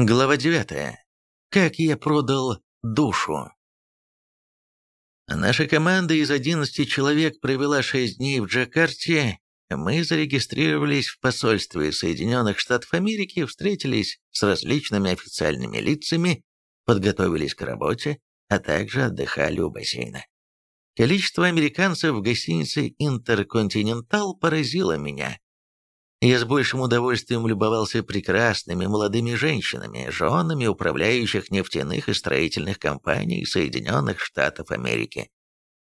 Глава 9. Как я продал душу. Наша команда из 11 человек провела 6 дней в Джакарте. Мы зарегистрировались в посольстве Соединенных Штатов Америки, встретились с различными официальными лицами, подготовились к работе, а также отдыхали у бассейна. Количество американцев в гостинице «Интерконтинентал» поразило меня. Я с большим удовольствием любовался прекрасными молодыми женщинами, женами управляющих нефтяных и строительных компаний Соединенных Штатов Америки,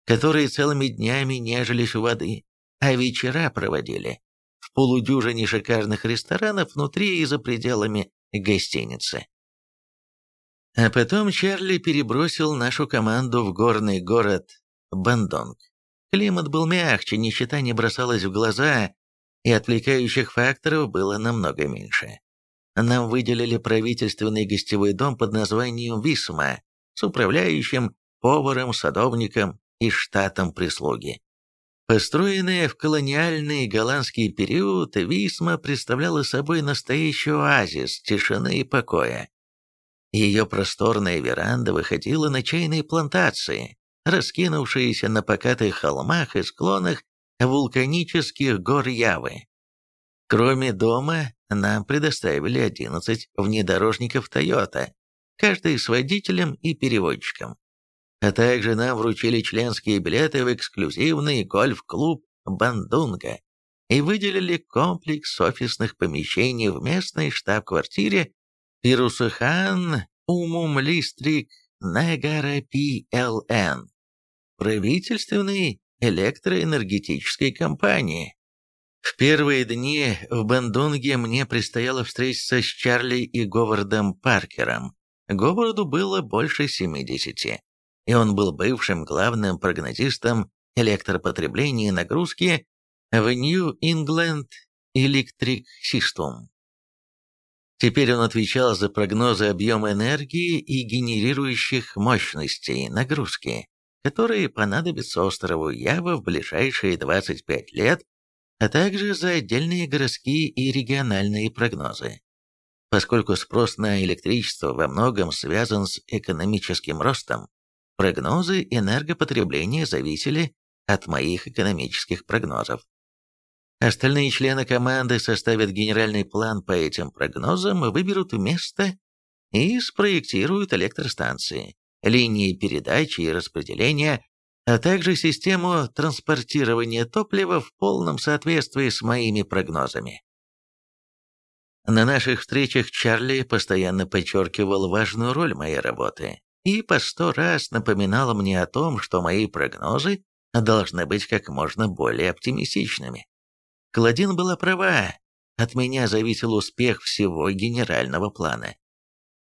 которые целыми днями нежились у воды, а вечера проводили в полудюжине шикарных ресторанов внутри и за пределами гостиницы. А потом Чарли перебросил нашу команду в горный город Бандонг. Климат был мягче, нищета не бросалась в глаза, и отвлекающих факторов было намного меньше. Нам выделили правительственный гостевой дом под названием «Висма» с управляющим, поваром, садовником и штатом прислуги. Построенная в колониальный голландский период, Висма представляла собой настоящий оазис тишины и покоя. Ее просторная веранда выходила на чайные плантации, раскинувшиеся на покатых холмах и склонах вулканических гор Явы. Кроме дома, нам предоставили 11 внедорожников Toyota, каждый с водителем и переводчиком. А также нам вручили членские билеты в эксклюзивный гольф-клуб «Бандунга» и выделили комплекс офисных помещений в местной штаб-квартире Пирусахан Умумлистрик Нагара ПЛН. Правительственный электроэнергетической компании. В первые дни в Бандунге мне предстояло встретиться с Чарли и Говардом Паркером. Говарду было больше 70, и он был бывшим главным прогнозистом электропотребления и нагрузки в New England Electric System. Теперь он отвечал за прогнозы объема энергии и генерирующих мощностей нагрузки которые понадобятся острову Ява в ближайшие 25 лет, а также за отдельные городские и региональные прогнозы. Поскольку спрос на электричество во многом связан с экономическим ростом, прогнозы энергопотребления зависели от моих экономических прогнозов. Остальные члены команды составят генеральный план по этим прогнозам, выберут место и спроектируют электростанции, линии передачи и распределения, а также систему транспортирования топлива в полном соответствии с моими прогнозами. На наших встречах Чарли постоянно подчеркивал важную роль моей работы и по сто раз напоминал мне о том, что мои прогнозы должны быть как можно более оптимистичными. Кладин была права, от меня зависел успех всего генерального плана.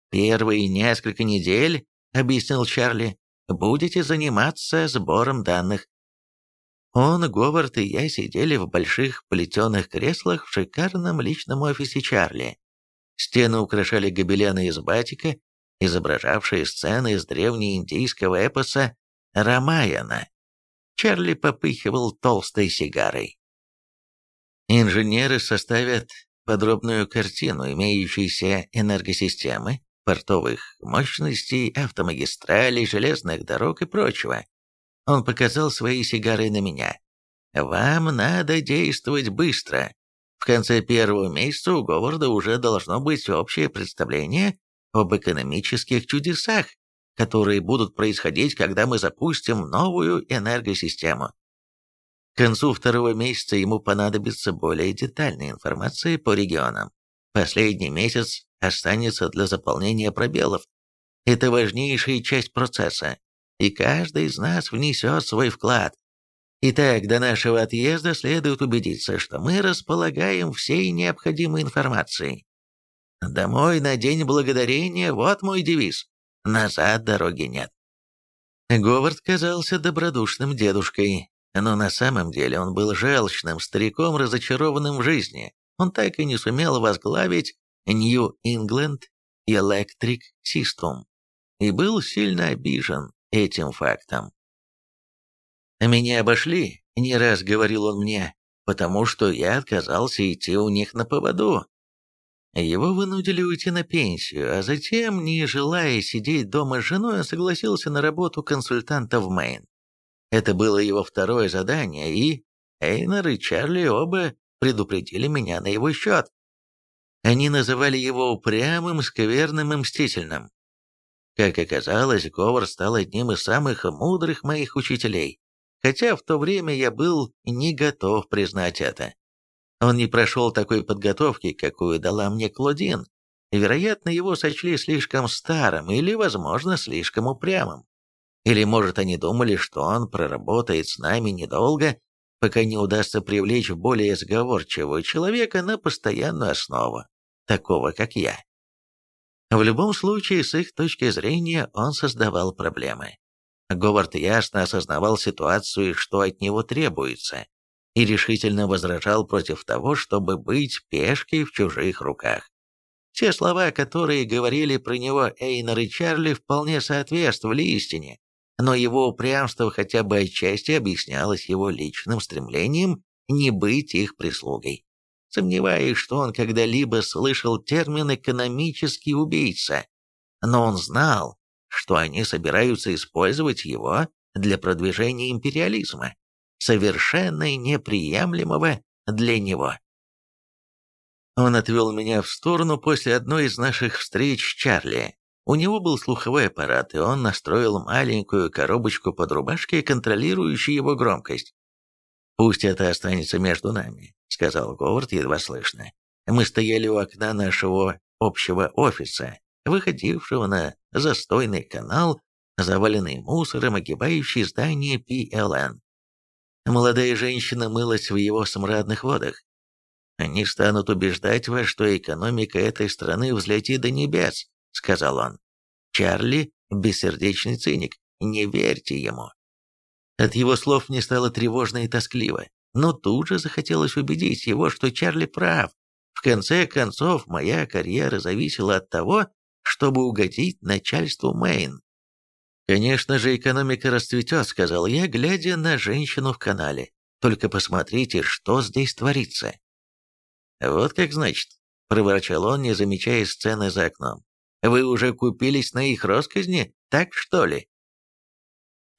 Первые несколько недель — объяснил Чарли, — «будете заниматься сбором данных». Он, Говард и я сидели в больших плетеных креслах в шикарном личном офисе Чарли. Стены украшали гобелены из батика, изображавшие сцены из древнеиндийского эпоса Рамаяна. Чарли попыхивал толстой сигарой. Инженеры составят подробную картину имеющейся энергосистемы, портовых мощностей, автомагистралей, железных дорог и прочего. Он показал свои сигары на меня. «Вам надо действовать быстро. В конце первого месяца у Говарда уже должно быть общее представление об экономических чудесах, которые будут происходить, когда мы запустим новую энергосистему. К концу второго месяца ему понадобится более детальная информация по регионам. Последний месяц останется для заполнения пробелов. Это важнейшая часть процесса, и каждый из нас внесет свой вклад. Итак, до нашего отъезда следует убедиться, что мы располагаем всей необходимой информацией. «Домой на День Благодарения» — вот мой девиз. Назад дороги нет. Говард казался добродушным дедушкой, но на самом деле он был желчным стариком, разочарованным в жизни. Он так и не сумел возглавить New England Electric System и был сильно обижен этим фактом. «Меня обошли», — не раз говорил он мне, «потому что я отказался идти у них на поводу. Его вынудили уйти на пенсию, а затем, не желая сидеть дома с женой, он согласился на работу консультанта в Мэйн. Это было его второе задание, и Эйнер и Чарли оба предупредили меня на его счет. Они называли его упрямым, скверным и мстительным. Как оказалось, Говор стал одним из самых мудрых моих учителей, хотя в то время я был не готов признать это. Он не прошел такой подготовки, какую дала мне Клодин. Вероятно, его сочли слишком старым или, возможно, слишком упрямым. Или, может, они думали, что он проработает с нами недолго, пока не удастся привлечь более сговорчивого человека на постоянную основу, такого как я. В любом случае, с их точки зрения, он создавал проблемы. Говард ясно осознавал ситуацию и что от него требуется, и решительно возражал против того, чтобы быть пешкой в чужих руках. Те слова, которые говорили про него Эйнер и Чарли, вполне соответствовали истине, но его упрямство хотя бы отчасти объяснялось его личным стремлением не быть их прислугой. Сомневаюсь, что он когда-либо слышал термин «экономический убийца», но он знал, что они собираются использовать его для продвижения империализма совершенно неприемлемого для него. Он отвел меня в сторону после одной из наших встреч с Чарли. У него был слуховой аппарат, и он настроил маленькую коробочку под рубашкой, контролирующую его громкость. «Пусть это останется между нами», — сказал Говард едва слышно. Мы стояли у окна нашего общего офиса, выходившего на застойный канал, заваленный мусором, огибающий здание PLN. Молодая женщина мылась в его смрадных водах. «Они станут убеждать вас, что экономика этой страны взлетит до небес», — сказал он. «Чарли — бессердечный циник, не верьте ему». От его слов мне стало тревожно и тоскливо, но тут же захотелось убедить его, что Чарли прав. В конце концов, моя карьера зависела от того, чтобы угодить начальству Мэйн. «Конечно же, экономика расцветет», — сказал я, глядя на женщину в канале. «Только посмотрите, что здесь творится». «Вот как значит», — проворчал он, не замечая сцены за окном. «Вы уже купились на их росказни, так что ли?»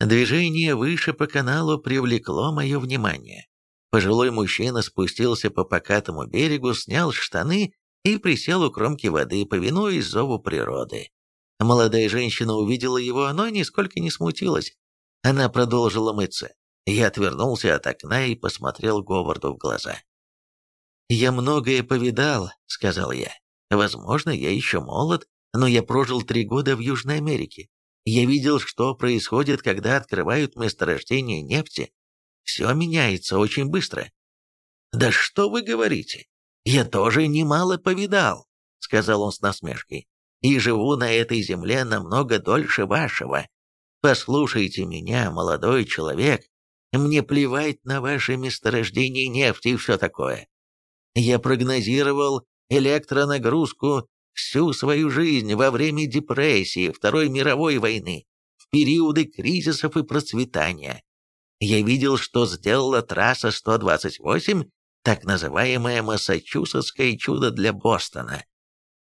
Движение выше по каналу привлекло мое внимание. Пожилой мужчина спустился по покатому берегу, снял штаны и присел у кромки воды, повинуясь зову природы. Молодая женщина увидела его, но нисколько не смутилась. Она продолжила мыться. Я отвернулся от окна и посмотрел Говарду в глаза. «Я многое повидал», — сказал я. «Возможно, я еще молод, но я прожил три года в Южной Америке. Я видел, что происходит, когда открывают месторождение нефти. Все меняется очень быстро». «Да что вы говорите? Я тоже немало повидал», — сказал он с насмешкой и живу на этой земле намного дольше вашего. Послушайте меня, молодой человек, мне плевать на ваше месторождение нефти и все такое. Я прогнозировал электронагрузку всю свою жизнь во время депрессии, Второй мировой войны, в периоды кризисов и процветания. Я видел, что сделала трасса 128, так называемое Массачусетское чудо для Бостона.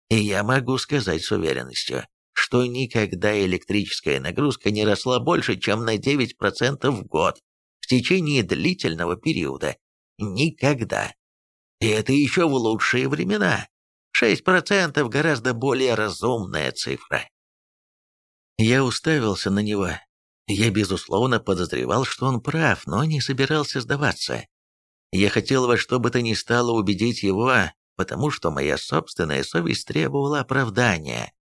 И я могу сказать с уверенностью, что никогда электрическая нагрузка не росла больше, чем на 9% в год в течение длительного периода. Никогда. И это еще в лучшие времена. 6% гораздо более разумная цифра. Я уставился на него. Я, безусловно, подозревал, что он прав, но не собирался сдаваться. Я хотел во что бы то ни стало убедить его, потому что моя собственная совесть требовала оправдания.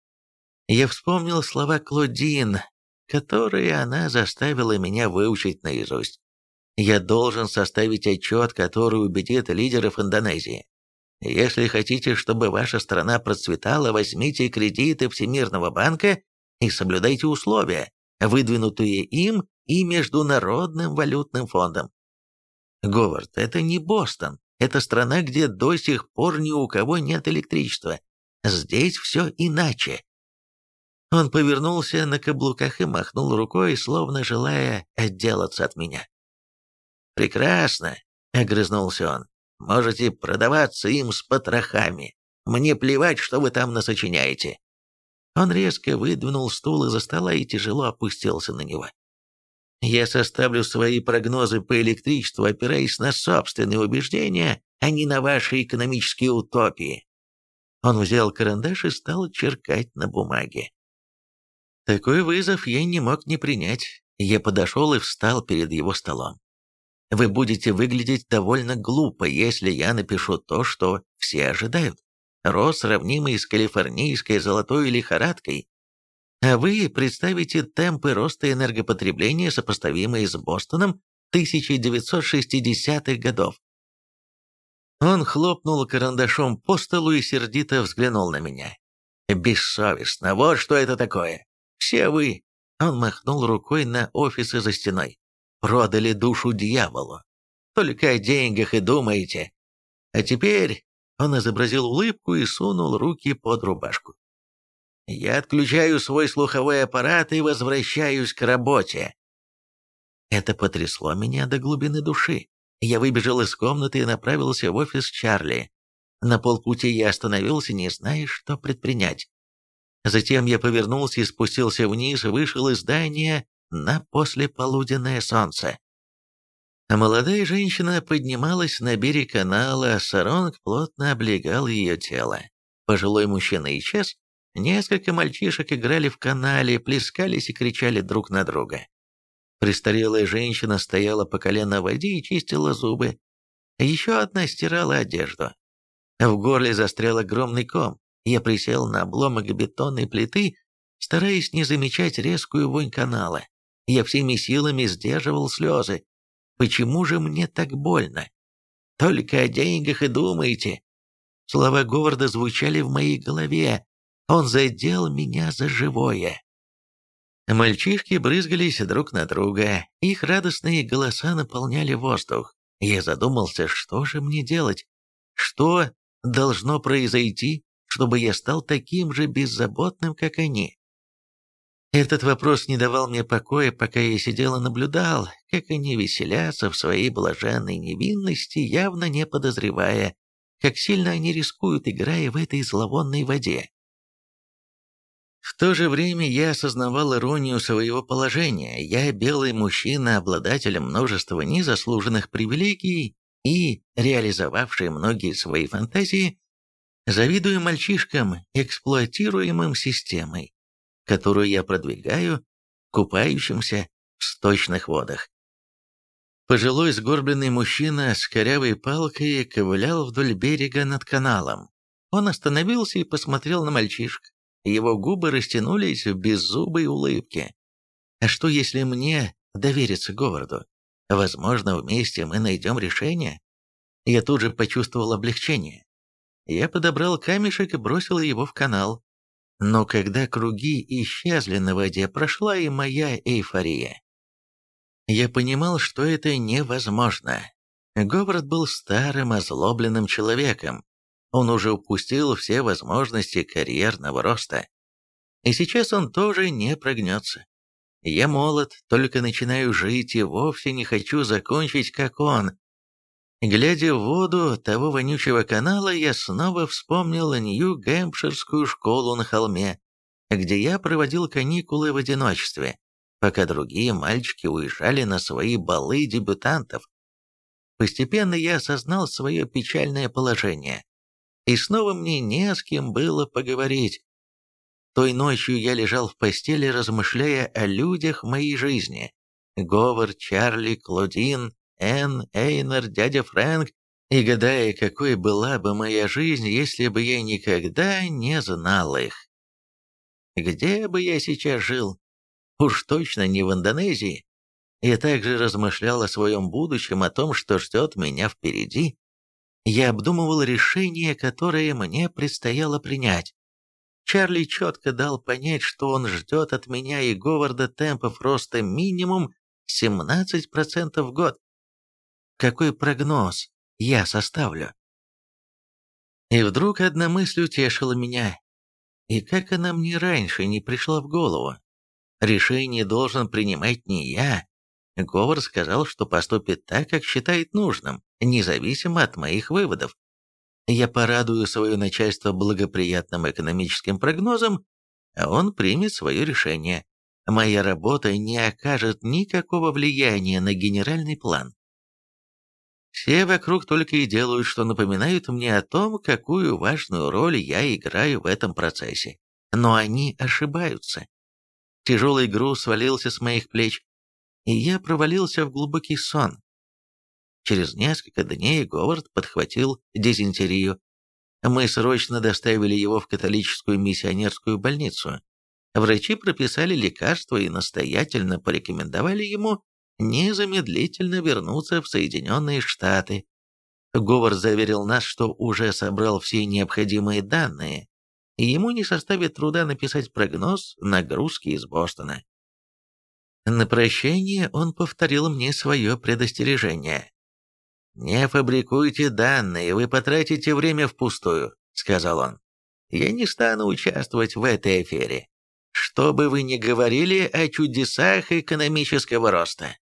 Я вспомнил слова Клодин, которые она заставила меня выучить наизусть. Я должен составить отчет, который убедит лидеров Индонезии. Если хотите, чтобы ваша страна процветала, возьмите кредиты Всемирного банка и соблюдайте условия, выдвинутые им и Международным валютным фондом. Говард, это не Бостон. Это страна, где до сих пор ни у кого нет электричества. Здесь все иначе. Он повернулся на каблуках и махнул рукой, словно желая отделаться от меня. «Прекрасно», — огрызнулся он. «Можете продаваться им с потрохами. Мне плевать, что вы там насочиняете». Он резко выдвинул стул из-за стола и тяжело опустился на него. «Я составлю свои прогнозы по электричеству, опираясь на собственные убеждения, а не на ваши экономические утопии». Он взял карандаш и стал черкать на бумаге. Такой вызов я не мог не принять. Я подошел и встал перед его столом. Вы будете выглядеть довольно глупо, если я напишу то, что все ожидают. Рост, сравнимый с калифорнийской золотой лихорадкой. А вы представите темпы роста энергопотребления, сопоставимые с Бостоном 1960-х годов. Он хлопнул карандашом по столу и сердито взглянул на меня. «Бессовестно, вот что это такое! Все вы он махнул рукой на офисы за стеной. «Продали душу дьяволу. Только о деньгах и думаете. А теперь...» Он изобразил улыбку и сунул руки под рубашку. «Я отключаю свой слуховой аппарат и возвращаюсь к работе». Это потрясло меня до глубины души. Я выбежал из комнаты и направился в офис Чарли. На полпути я остановился, не зная, что предпринять. Затем я повернулся и спустился вниз, вышел из здания на послеполуденное солнце. А молодая женщина поднималась на берег канала, а Саронг плотно облегал ее тело. Пожилой мужчина исчез, несколько мальчишек играли в канале, плескались и кричали друг на друга. Престарелая женщина стояла по колено в воде и чистила зубы. Еще одна стирала одежду. В горле застрял огромный ком. Я присел на обломок бетонной плиты, стараясь не замечать резкую вонь канала. Я всеми силами сдерживал слезы. Почему же мне так больно? Только о деньгах и думаете. Слова Говарда звучали в моей голове. Он задел меня за живое. Мальчишки брызгались друг на друга, их радостные голоса наполняли воздух. Я задумался, что же мне делать? Что должно произойти, чтобы я стал таким же беззаботным, как они? Этот вопрос не давал мне покоя, пока я сидел и наблюдал, как они веселятся в своей блаженной невинности, явно не подозревая, как сильно они рискуют, играя в этой зловонной воде. В то же время я осознавал иронию своего положения. Я белый мужчина, обладатель множества незаслуженных привилегий и реализовавший многие свои фантазии, Завидую мальчишкам, эксплуатируемым системой, которую я продвигаю, купающимся в сточных водах. Пожилой сгорбленный мужчина с корявой палкой ковылял вдоль берега над каналом. Он остановился и посмотрел на мальчишек. Его губы растянулись в беззубой улыбке. А что, если мне довериться Говарду? Возможно, вместе мы найдем решение. Я тут же почувствовал облегчение. Я подобрал камешек и бросил его в канал. Но когда круги исчезли на воде, прошла и моя эйфория. Я понимал, что это невозможно. Говард был старым, озлобленным человеком. Он уже упустил все возможности карьерного роста. И сейчас он тоже не прогнется. Я молод, только начинаю жить и вовсе не хочу закончить, как он, Глядя в воду того вонючего канала, я снова вспомнил Нью-Гэмпширскую школу на холме, где я проводил каникулы в одиночестве, пока другие мальчики уезжали на свои балы дебютантов. Постепенно я осознал свое печальное положение, и снова мне не с кем было поговорить. Той ночью я лежал в постели, размышляя о людях моей жизни. Говор, Чарли, Клодин, Энн, Эйнер, дядя Фрэнк, и гадая, какой была бы моя жизнь, если бы я никогда не знал их. Где бы я сейчас жил? Уж точно не в Индонезии. Я также размышлял о своем будущем, о том, что ждет меня впереди. Я обдумывал решение, которое мне предстояло принять. Чарли четко дал понять, что он ждет от меня и Говарда темпов роста минимум 17% в год какой прогноз я составлю. И вдруг одна мысль утешила меня. И как она мне раньше не пришла в голову? Решение должен принимать не я. Говор сказал, что поступит так, как считает нужным, независимо от моих выводов. Я порадую свое начальство благоприятным экономическим прогнозом, а он примет свое решение. Моя работа не окажет никакого влияния на генеральный план. Все вокруг только и делают, что напоминают мне о том, какую важную роль я играю в этом процессе. Но они ошибаются. Тяжелый груз свалился с моих плеч, и я провалился в глубокий сон. Через несколько дней Говард подхватил дизентерию. Мы срочно доставили его в католическую миссионерскую больницу. Врачи прописали лекарства и настоятельно порекомендовали ему незамедлительно вернуться в Соединенные Штаты. Говард заверил нас, что уже собрал все необходимые данные, и ему не составит труда написать прогноз нагрузки из Бостона. На прощание он повторил мне свое предостережение. «Не фабрикуйте данные, вы потратите время впустую», — сказал он. «Я не стану участвовать в этой афере. Что бы вы ни говорили о чудесах экономического роста».